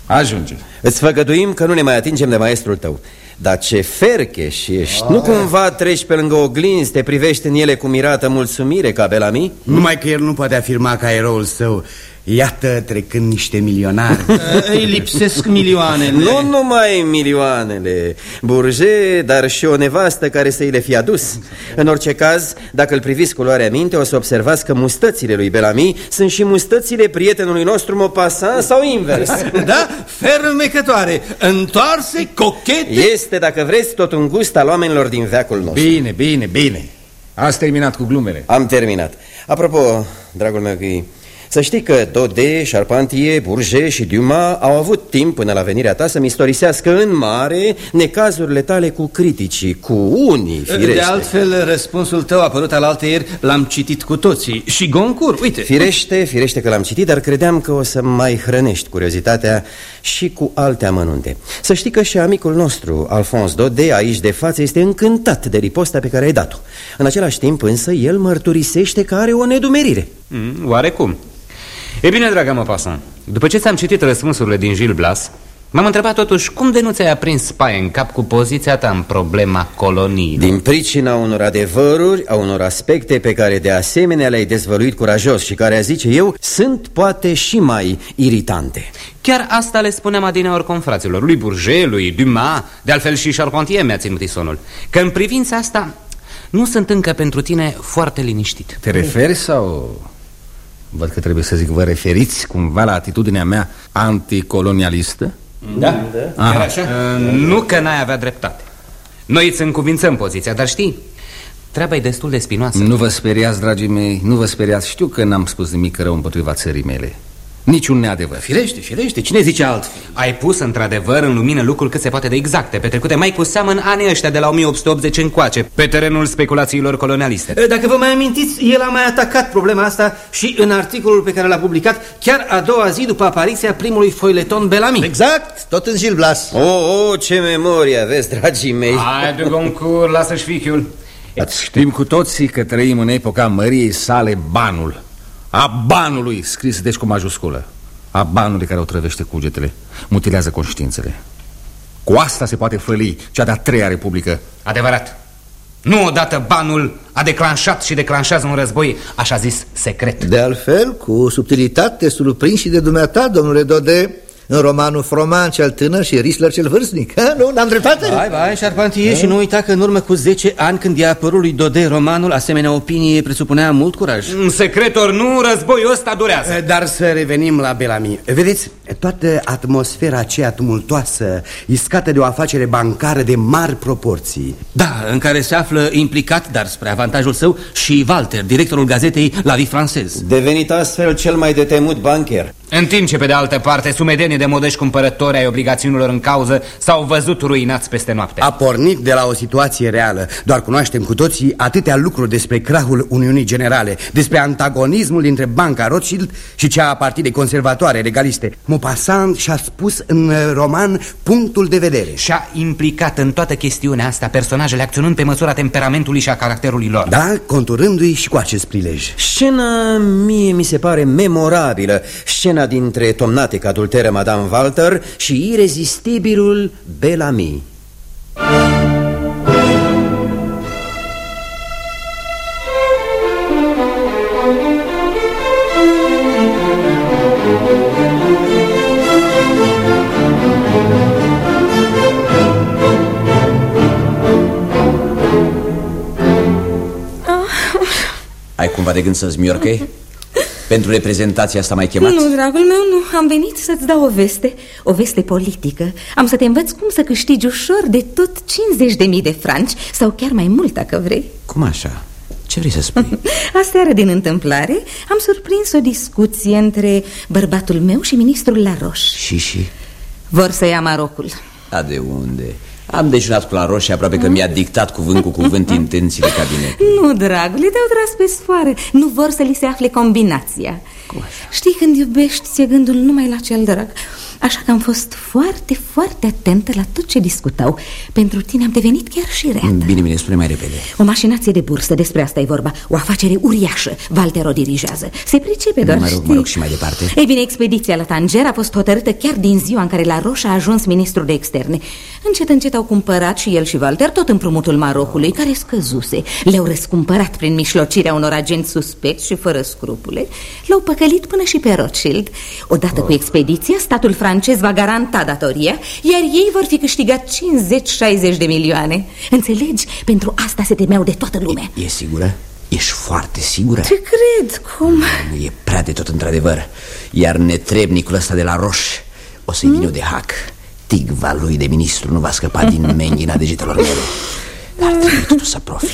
Ajunge. Îți făgăduim că nu ne mai atingem de maestrul tău dar ce fercheș ești. Nu cumva treci pe lângă oglinzi Te privești în ele cu mirată mulțumire ca Belami? Numai că el nu poate afirma ca eroul său Iată trecând niște milionari. *laughs* Îi lipsesc milioanele. Nu numai milioanele Burge, dar și o nevastă care să-i le fi adus. În orice caz, dacă îl priviți cu luarea minte O să observați că mustățile lui Belami Sunt și mustățile prietenului nostru Maupassant sau invers. *laughs* Da? Fermecătoare Întoarse, cochete. Este, dacă vreți, tot un gust al oamenilor din veacul nostru. Bine, bine, bine. Ați terminat cu glumele. Am terminat. Apropo, dragul meu, că să știi că Dode, Charpentier, Bourget și Dumas au avut timp până la venirea ta să-mi istorisească în mare necazurile tale cu criticii, cu unii, firește. De altfel, răspunsul tău apărut al altăieri l-am citit cu toții. Și Goncur, uite. Firește, firește că l-am citit, dar credeam că o să mai hrănești curiozitatea și cu alte amănunte. Să știi că și amicul nostru, Alphonse Dode, aici de față, este încântat de riposta pe care ai dat-o. În același timp, însă, el mărturisește că are o nedumerire. Mm, oarecum? E bine, dragă mă pasan, după ce ți-am citit răspunsurile din Gil Blas M-am întrebat totuși cum de nu ți-ai aprins spaie în cap cu poziția ta în problema coloniei. Din pricina unor adevăruri, a unor aspecte pe care de asemenea le-ai dezvăluit curajos și care, aș zice eu, sunt poate și mai iritante. Chiar asta le spuneam adineori confraților, lui Bourget, lui Dumas, de altfel și Charpentier mi-a ținut isonul, că în privința asta nu sunt încă pentru tine foarte liniștit. Te referi sau Văd că trebuie să zic, vă referiți cumva la atitudinea mea anticolonialistă? Da, da. Aha. așa? Uh, nu că n-ai avea dreptate Noi îți încuvințăm poziția, dar știi Treaba e destul de spinoasă Nu vă speriați, dragii mei, nu vă speriați Știu că n-am spus nimic rău împotriva țării mele Niciun neadevăr Firește, firește, cine zice altfel? Ai pus într-adevăr în lumină lucruri cât se poate de exacte Petrecute mai cu seamă în anii ăștia de la 1880 încoace Pe terenul speculațiilor colonialiste Eh, Dacă vă mai amintiți, el a mai atacat problema asta și în articolul pe care l-a publicat chiar a doua zi după apariția primului foileton Bellamy. Exact, tot în Gil Blas. O, oh, oh, ce memorie aveți, dragii mei Hai de Goncourt, lasă-și fichiul Știm cu toții că trăim în epoca măriei sale banul A banului, scris deci cu majusculă. A banului care o trăvește cugetele Mutilează conștiințele. Cu asta se poate făli cea de-a treia republică. Adevărat. Nu odată banul a declanșat și declanșează un război Așa zis secret. De altfel, cu subtilitate surprinși de dumneata, domnule Dode În romanul Froman cel tânăr și Risler cel vârstnic ha? *laughs* Nu, n-am dreptate? Hai, vai, Șarpantie, și nu uita că în urmă cu 10 ani când i-a apărut lui Dode romanul, asemenea opinie presupunea mult curaj. În secret ori nu, războiul ăsta durează Dar să revenim la Belami Vedeți, toată atmosfera aceea tumultoasă Iscată de o afacere bancară de mari proporții Da, în care se află implicat, dar spre avantajul său, și Walter, directorul gazetei La Vie Française. Devenit astfel cel mai de temut bancher În timp ce pe de altă parte Sumedenii de modești cumpărători ai obligațiunilor în cauză S-au văzut ruinați peste noapte. A pornit de la o situație reală. Doar cunoaștem cu toții atâtea lucruri despre crahul Uniunii Generale Despre antagonismul dintre Banca Rothschild și cea a partidei conservatoare legaliste Maupassant și-a spus în roman punctul de vedere. Și-a implicat în toată chestiunea asta Personajele acționând pe măsura temperamentului și a caracterului lor. Da, conturându-i și cu acest prilej. Scena mie mi se pare memorabilă. Scena dintre tomnatic adulteră Madame Walter și irezistibilul Bellamy Ai cumva de gând să-ți miorcăi? Pentru reprezentația asta m-ai chemat? Nu, dragul meu, nu. Am venit să-ți dau o veste. O veste politică. Am să te învăț cum să câștigi ușor de tot 50.000 de franci sau chiar mai mult, dacă vrei. Cum așa? Ce vrei să spui? *laughs* Aseară, din întâmplare, am surprins o discuție între bărbatul meu și ministrul Laroș. Și, și? Vor să ia Marocul. A, de unde? Am dejunat cu la roșie aproape că mi-a dictat cuvânt cu cuvânt *laughs* intențiile cabinetului. Nu, dragule, te-au tras pe sfoară Nu vor să li se afle combinația. Știi, când iubești, ți-e gândul numai la cel drag Așa că am fost foarte, foarte atentă la tot ce discutau. Pentru tine am devenit chiar și rea Bine, bine, spune mai repede. O mașinație de bursă, despre asta e vorba. O afacere uriașă, Walter o dirigează. Se pricepe doar, Mă rog, știi? mă rog și mai departe. Ei bine, expediția la Tanger a fost hotărâtă chiar din ziua în care la Roș a ajuns ministrul de externe. Încet, încet au cumpărat și el și Walter tot împrumutul Marocului, care scăzuse. Le-au răscumpărat prin mișlocirea unor agenți suspecți și fără scrupule. L-au păcălit până și pe Rothschild. Odată cu expediția, statul francez va garanta datoria Iar ei vor fi câștigat 50-60 de milioane Înțelegi? Pentru asta se temeau de toată lumea E sigură? Ești foarte sigură? Ce cred? Cum? Nu e prea de tot într-adevăr Iar netrebnicul ăsta de la Roș O să-i vină de hac Tigva lui de ministru nu va scăpa din *laughs* menghina degetelor mele Dar trebuie totuși să profit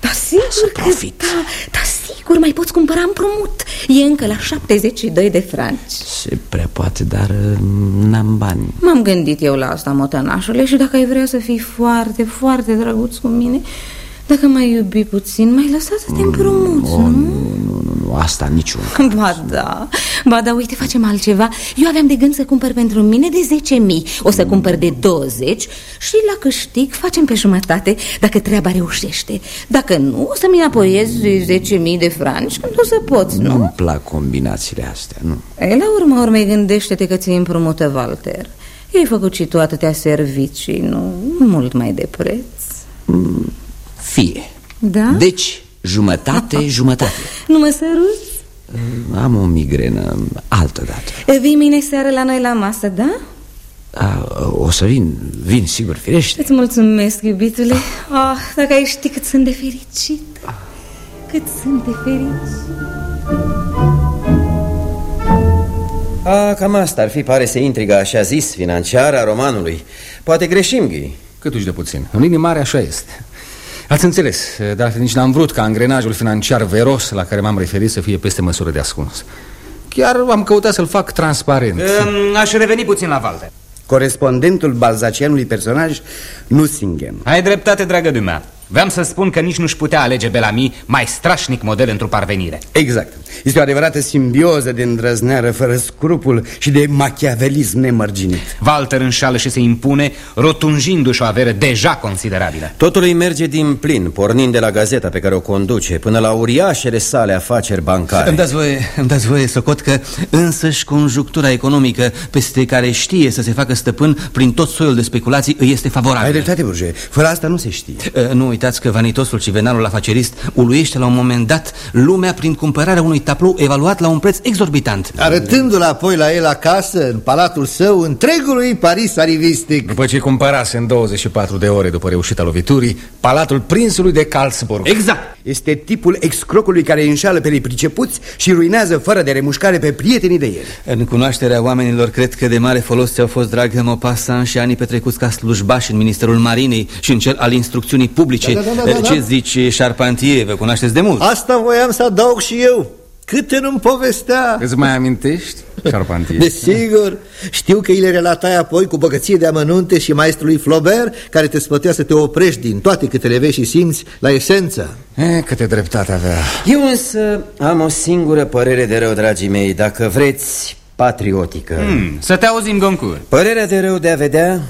Da, sigur Să că profit. da, da, sigur, mai poți cumpăra împrumut. E încă la 72 de franci. Se prea poate, dar uh, n-am bani. M-am gândit eu la asta, motănașule Și dacă ai vrea să fii foarte, foarte drăguț cu mine Dacă mai iubi puțin, mai lăsat să te împrumuți, oh, nu? nu, nu, nu, nu, asta niciun *laughs* Ba da, ba da, uite, facem altceva. Eu aveam de gând să cumpăr pentru mine de 10.000 O să cumpăr de 20 Și la câștig facem pe jumătate Dacă treaba reușește. Dacă nu, o să-mi înapoiez 10.000 de franci Când o să poți, nu? Nu-mi plac combinațiile astea, nu. Ei, la urma urmei, gândește-te că ți-i împrumută Walter. Ei făcut și tu atâtea servicii, nu? Mult mai de preț Fie Da? Deci, jumătate, *laughs* jumătate Nu mă săruți? Am o migrenă altă dată Vii mâine seară la noi la masă, da? A, O să vin, vin sigur, firește Îți mulțumesc, iubitule oh, Dacă ai ști cât sunt de fericit Cât sunt de fericit A, cam asta ar fi, pare să intriga așa zis financiară a romanului Poate greșim, Ghi Câtuși de puțin. În linii mari așa este. Ați înțeles, dar nici n-am vrut ca angrenajul financiar veros la care m-am referit să fie peste măsură de ascuns. Chiar am căutat să-l fac transparent. Um, Aș reveni puțin la Walter. Corespondentul balzacianului personaj Nussingen. Ai dreptate, dragă Dumas Vreau să spun că nici nu-și putea alege Bellamy mai strașnic model într-o parvenire. Exact. Este o adevărată simbioză de îndrăzneară fără scrupul și de machiavelism nemărginit. Walter înșală și se impune, rotunjindu-și o avere deja considerabilă. Totul îi merge din plin, pornind de la gazeta pe care o conduce Până la uriașele sale afaceri bancare. Îmi dați voie, îmi dați voie să cot că însăși conjunctura economică Peste care știe să se facă stăpân prin tot soiul de speculații îi este favorabil Ai dreptate, Burge, fără asta nu se știe. Uh, Nu uitați că vanitosul și venalul afacerist uluiește la un moment dat lumea prin cumpărarea unui tablou evaluat la un preț exorbitant. Arătându-l apoi la el acasă, în palatul său, întregului Paris arivistic. După ce cumpărase în 24 de ore după reușita loviturii Palatul prinsului de Calsburg Exact, este tipul excrocului care înșală pe nepricepuți și ruinează fără de remușcare pe prietenii de el. În cunoașterea oamenilor cred că de mare folos ți-au fost drag Maupassant și anii petrecuți ca slujbași în Ministerul Marinei și în cel al instrucțiunii publice Da, da, da, da, da. Ce zici, Charpentier, vă cunoașteți de mult. Asta voiam să adaug și eu. Câte nu-mi povestea Îți mai amintești, Charpentier? Desigur, știu că îi le relatai apoi cu bogăție de amănunte și maestrului Flaubert Care te sfătuia să te oprești din toate câte le vezi și simți la esență. E, Câte dreptate avea. Eu însă am o singură părere de rău, dragii mei Dacă vreți, patriotică. Hmm, Să te auzim, Goncourt. Părerea de rău de a vedea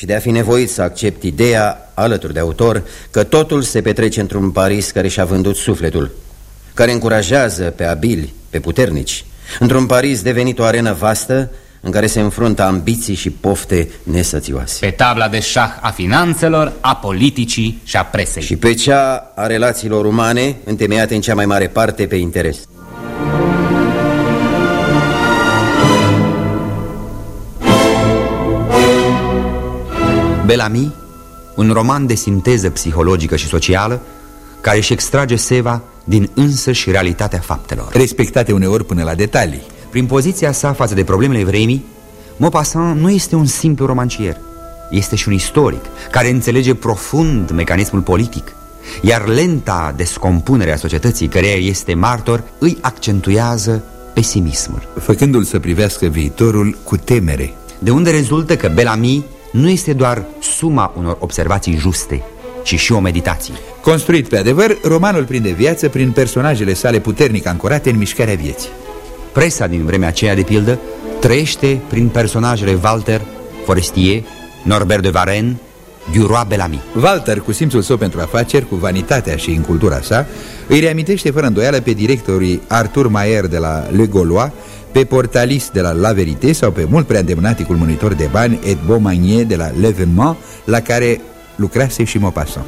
și de a fi nevoit să accept ideea, alături de autor, că totul se petrece într-un Paris care și-a vândut sufletul, care încurajează pe abili, pe puternici, într-un Paris devenit o arenă vastă în care se înfruntă ambiții și pofte nesățioase. Pe tabla de șah a finanțelor, a politicii și a presei. Și pe cea a relațiilor umane, întemeiate în cea mai mare parte pe interes. Bellamy, un roman de sinteză psihologică și socială care își extrage seva din însăși realitatea faptelor. Respectate uneori până la detalii. Prin poziția sa față de problemele vremii, Maupassant nu este un simplu romancier, este și un istoric care înțelege profund mecanismul politic, iar lenta descompunere a societății căreia este martor îi accentuează pesimismul. Făcându-l să privească viitorul cu temere. De unde rezultă că Bellamy nu este doar suma unor observații juste, ci și o meditație. Construit pe adevăr, romanul prinde viață prin personajele sale puternic ancorate în mișcarea vieții. Presa din vremea aceea, de pildă, trăiește prin personajele Walter, Forestier, Norbert de Varenne, Duroy Bellamy. Walter, cu simțul său pentru afaceri, cu vanitatea și incultura sa, îi reamintește fără îndoială pe directorii Arthur Mayer de la Le Gaulois, pe Portalis de la La Verité sau pe mult prea îndemânaticul monitor de bani Ed Beaumanier de la L'Evénement, la care lucrase și Maupassant.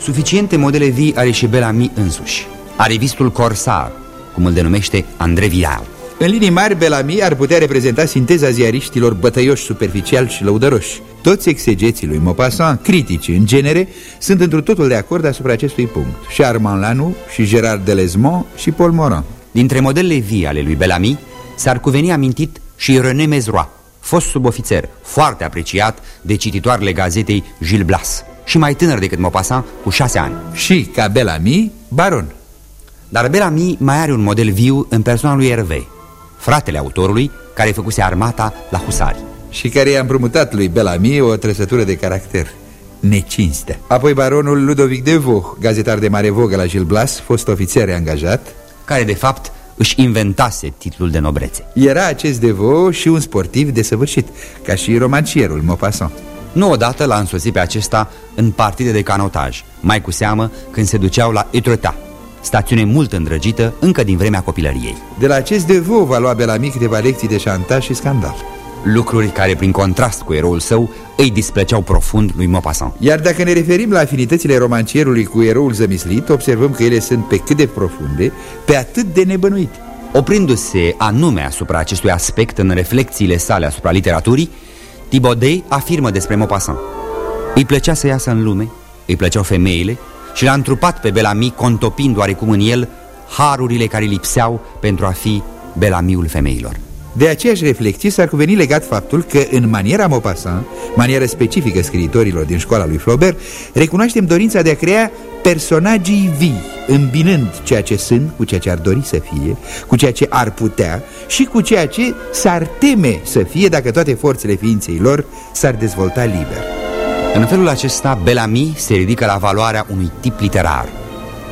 Suficiente modele vii are și Bellamy însuși. Arivistul Corsar, cum îl denumește André Vidal. În linii mari, Bellamy ar putea reprezenta sinteza ziariștilor bătăioși superficiali și lăudăroși. Toți exegeții lui Maupassant, critici în genere, sunt într totul de acord asupra acestui punct. Și Armand Lanu, și Gerard Delesmont, și Paul Morin. Dintre modelele vii ale lui Bellamy, s-ar cuveni amintit și René Mezroy, fost subofițer, foarte apreciat de cititoarele gazetei Gilles Blas și mai tânăr decât Maupassant, cu șase ani. Și, ca Bellamy, baron. Dar Bellamy mai are un model viu în persoana lui Hervé, fratele autorului care făcuse armata la husari. Și care i-a împrumutat lui Bellamy o trăsătură de caracter, necinstea. Apoi baronul Ludovic de Vaux, gazetar de mare vogă la Gilles Blas, fost ofițer angajat, care de fapt își inventase titlul de nobrețe. Era acest de Vaux și un sportiv desăvârșit, ca și romancierul Maupassant. Nu odată l-a însoțit pe acesta în partide de canotaj, mai cu seamă când se duceau la Etretat, stațiune mult îndrăgită încă din vremea copilăriei. De la acest de Vaux va lua Bellamy câteva lecții de șantaj și scandal. Lucruri care, prin contrast cu eroul său, îi displăceau profund lui Maupassant. Iar dacă ne referim la afinitățile romancierului cu eroul zămislit, observăm că ele sunt pe cât de profunde, pe atât de nebănuite. Oprindu-se anume asupra acestui aspect în reflexiile sale asupra literaturii, Thibaudet afirmă despre Maupassant. Îi plăcea să iasă în lume, îi plăceau femeile și l-a întrupat pe Bellamy contopind oarecum în el harurile care lipseau pentru a fi Bellamiul femeilor. De aceeași reflexie s-ar cuveni legat faptul că în maniera Maupassant, manieră specifică scriitorilor din școala lui Flaubert, recunoaștem dorința de a crea personagii vii, îmbinând ceea ce sunt cu ceea ce ar dori să fie, cu ceea ce ar putea și cu ceea ce s-ar teme să fie dacă toate forțele ființei lor s-ar dezvolta liber. În felul acesta, Bellamy se ridică la valoarea unui tip literar,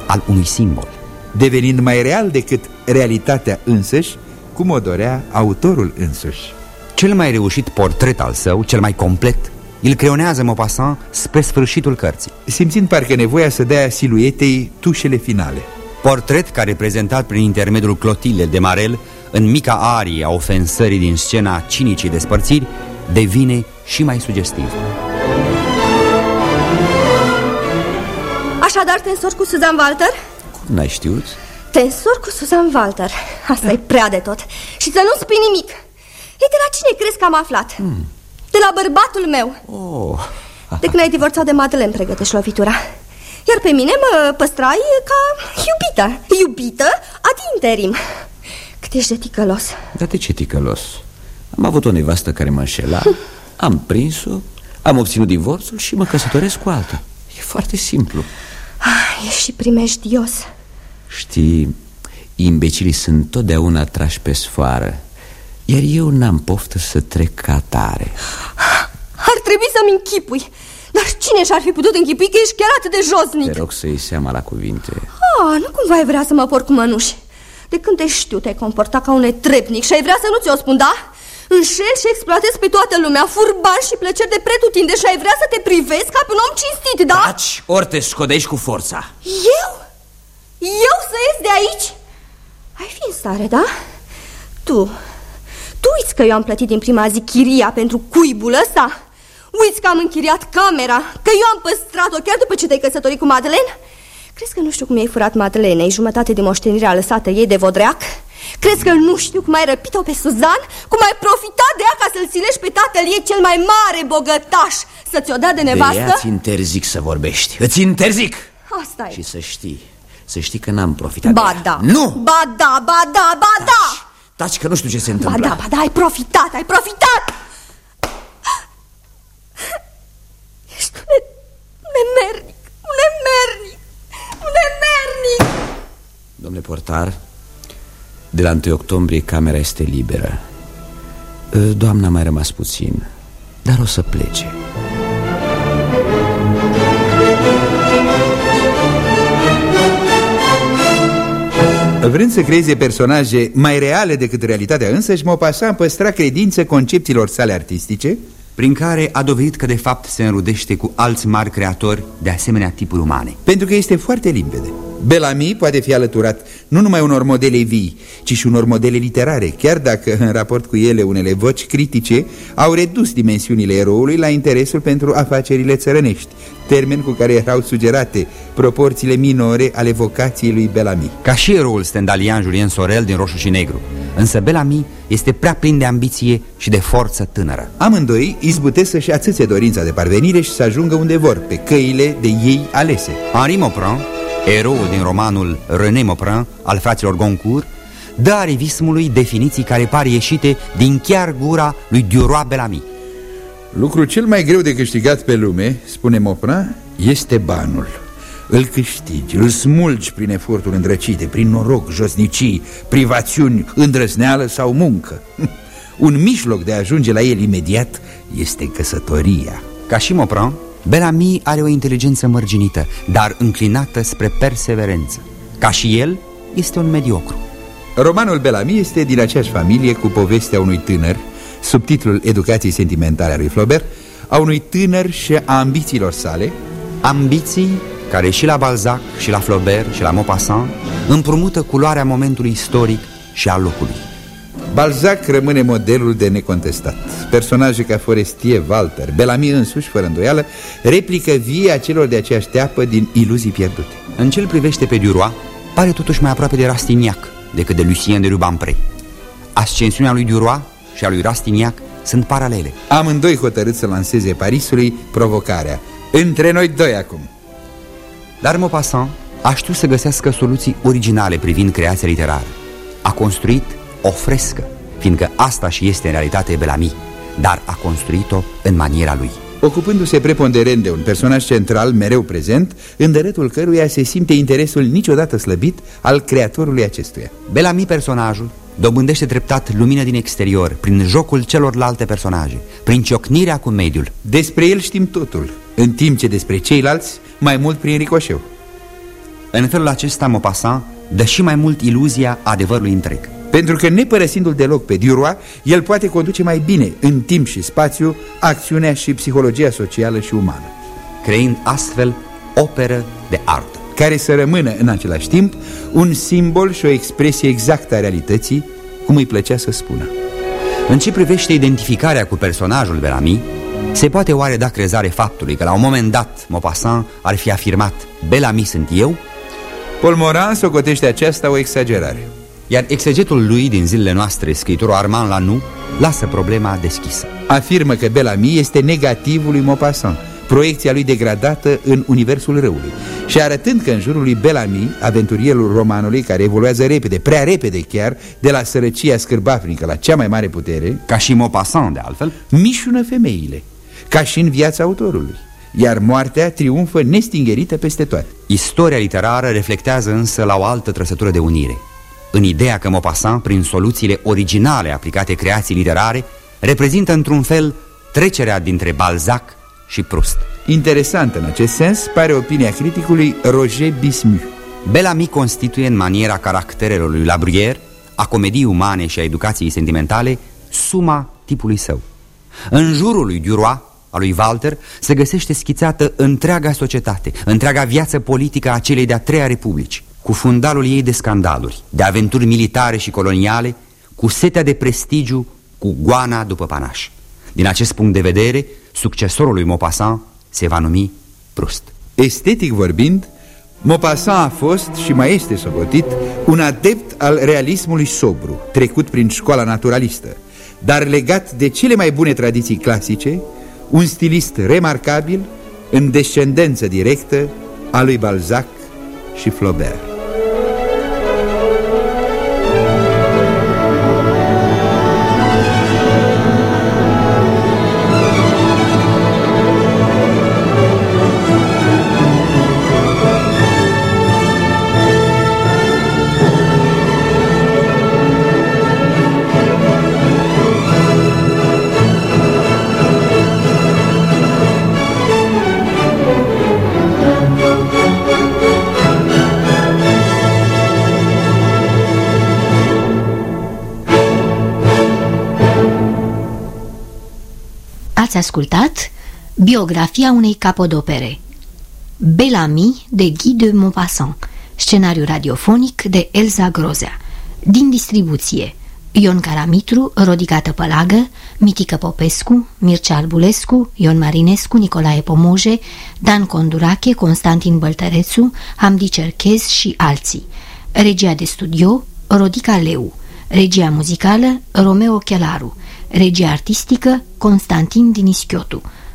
al unui simbol. Devenind mai real decât realitatea însăși, cum o dorea autorul însuși. Cel mai reușit portret al său, cel mai complet, îl creonează Maupassant spre sfârșitul cărții. Simțind parcă nevoia să dea siluetei tușele finale. Portret care reprezentat prin intermediul Clotilde de Marel în mica arie a ofensării din scena cinicii despărțiri, devine și mai sugestiv. Așadar te însori cu Suzan Walter? N-ai știut? Te însori cu Suzan Walter. Asta e prea de tot. Și să nu spui nimic. Ei, de la cine crezi că am aflat? Hmm. De la bărbatul meu. Oh. De când ai divorțat de Madeleine pregătești lovitura. Iar pe mine mă păstrai ca iubită. Iubită ad interim. Cât ești de ticălos. Dar de ce ticălos? Am avut o nevastă care mă înșela. *laughs* Am prins-o Am obținut divorțul și mă căsătoresc cu alta. E foarte simplu. Ah, Ești și primejdios Știi, imbecilii sunt totdeauna trași pe sfoară Iar eu n-am poftă să trec ca tare Ar trebui să-mi închipui Dar cine și-ar fi putut închipui că ești chiar atât de josnic? Te rog să iei seama la cuvinte Ah, nu cumva ai vrea să mă porc cu mănuși De când te știu te-ai comportat ca un netrebnic și ai vrea să nu ți-o spun, da? Înșel și exploatezi pe toată lumea Furban și plăceri de pretutinde Și ai vrea să te privezi ca pe un om cinstit, da? Taci, ori te scodești cu forța Eu? Eu să ies de aici? Ai fi în stare, da? Tu, tu uiți că eu am plătit din prima zi chiria pentru cuibul ăsta? Uiți că am închiriat camera, că eu am păstrat-o chiar după ce te-ai căsătorit cu Madeleine? Crezi că nu știu cum i-ai furat Madeleine, jumătate de moștenirea lăsată ei de vodreac? Crezi că nu știu cum ai răpit-o pe Suzan? Cum ai profitat de ea ca să-l ținești pe tatăl ei cel mai mare bogătaș Să ți-o dea de nevastă? De ea ți interzic să vorbești Îți interzic Asta e Și să știi să știi că n-am profitat Ba de da. Nu! Ba da, ba da, ba da! Taci că nu știu ce se întâmplă Ba da, ba da, ai profitat, ai profitat! Ești un nemernic, un nemernic, un nemernic! Domnule portar De la 1 octombrie camera este liberă. Doamna a mai rămas puțin Dar o să plece Vrând să creeze personaje mai reale decât realitatea însăși, Maupassant păstra credință concepțiilor sale artistice prin care a dovedit că de fapt se înrudește cu alți mari creatori de asemenea tipuri umane. Pentru că este foarte limpede. Bellamy poate fi alăturat nu numai unor modele vii, ci și unor modele literare, chiar dacă, în raport cu ele, unele voci critice au redus dimensiunile eroului la interesul pentru afacerile țărănești, termen cu care erau sugerate proporțiile minore ale vocației lui Bellamy. Ca și eroul stendalian Julien Sorel din Roșu și Negru, însă Bellamy este prea plin de ambiție și de forță tânără. Amândoi izbutesc să-și atâțe dorința de parvenire și să ajungă unde vor, pe căile de ei alese. Henri Mauprin eroul din romanul René Mauprin al fraților Goncourt, dă arivismului definiții care par ieșite din chiar gura lui Duroy Bellamy. Lucrul cel mai greu de câștigat pe lume, spune Mauprin, este banul. Îl câștigi, îl smulgi prin eforturi îndrăcite, prin noroc, josnicii, privațiuni, îndrăzneală sau muncă. *laughs* Un mijloc de a ajunge la el imediat este căsătoria. Ca și Mauprin, Bellamy are o inteligență mărginită, dar înclinată spre perseverență. Ca și el, este un mediocru. Romanul Bellamy este din aceeași familie cu povestea unui tânăr, subtitlul Educației sentimentale a lui Flaubert, a unui tânăr și a ambițiilor sale, ambiții care și la Balzac, și la Flaubert, și la Maupassant împrumută culoarea momentului istoric și al locului. Balzac rămâne modelul de necontestat. Personaje ca Forestier, Walter, Bellamy însuși, fără îndoială, replică vie a celor de aceeași teapă din iluzii pierdute. În ce privește pe Duroy, pare totuși mai aproape de Rastignac decât de Lucien de Rubempré. Ascensiunea lui Duroy și a lui Rastignac sunt paralele. Amândoi hotărât să lanseze Parisului provocarea. Între noi doi acum. Dar Maupassant aș știut să găsească soluții originale privind creația literară. A construit o frescă, fiindcă asta și este în realitate Bellamy, dar a construit-o în maniera lui. Ocupându-se preponderent de un personaj central mereu prezent, în dărătul căruia se simte interesul niciodată slăbit al creatorului acestuia. Bellamy, personajul, dobândește treptat lumină din exterior, prin jocul celorlalte personaje, prin ciocnirea cu mediul. Despre el știm totul, în timp ce despre ceilalți, mai mult prin ricoșeu. În felul acesta, Maupassant dă și mai mult iluzia adevărului întreg. Pentru că, nepărăsindu-l deloc pe Duroy, el poate conduce mai bine, în timp și spațiu, acțiunea și psihologia socială și umană. Creând astfel operă de artă. Care să rămână, în același timp, un simbol și o expresie exactă a realității, cum îi plăcea să spună. În ce privește identificarea cu personajul Bellamy, se poate oare da crezare faptului că la un moment dat Maupassant ar fi afirmat Bellamy sunt eu? Paul Moran socotește aceasta o exagerare. Iar exegetul lui din zilele noastre, scriitorul Armand Lanu, lasă problema deschisă. Afirmă că Bellamy este negativul lui Maupassant, proiecția lui degradată în universul răului. Și arătând că în jurul lui Bellamy, aventurierul romanului care evoluează repede, prea repede chiar, de la sărăcia scârbafnică la cea mai mare putere, ca și Maupassant de altfel, mișună femeile, ca și în viața autorului iar moartea triumfă nestingerită peste toate. Istoria literară reflectează însă la o altă trăsătură de unire în ideea că Maupassant, prin soluțiile originale aplicate creații literare, reprezintă într-un fel trecerea dintre Balzac și Proust. Interesant în acest sens pare opinia criticului Roger Bismuth. Bellamy constituie în maniera caracterelor lui La Bruyère, a comediei umane și a educației sentimentale, suma tipului său. În jurul lui Duroy, a lui Walter, se găsește schițată întreaga societate, întreaga viață politică a celei de-a treia republici cu fundalul ei de scandaluri, de aventuri militare și coloniale, cu setea de prestigiu, cu goana după panaș. Din acest punct de vedere, succesorul lui Maupassant se va numi Proust. Estetic vorbind, Maupassant a fost și mai este socotit un adept al realismului sobru, trecut prin școala naturalistă, dar legat de cele mai bune tradiții clasice, un stilist remarcabil în descendență directă a lui Balzac și Flaubert. Ați ascultat biografia unei capodopere Bellamy de Guy de Maupassant Scenariu radiofonic de Elza Grozea Din distribuție Ion Caramitru, Rodica Tăpălagă, Mitică Popescu, Mircea Albulescu, Ion Marinescu, Nicolae Pomoje, Dan Condurache, Constantin Băltărețu, Hamdi Cerchez și alții. Regia de studio, Rodica Leu. Regia muzicală, Romeo Chelaru. Regia artistică Constantin Dinischiotu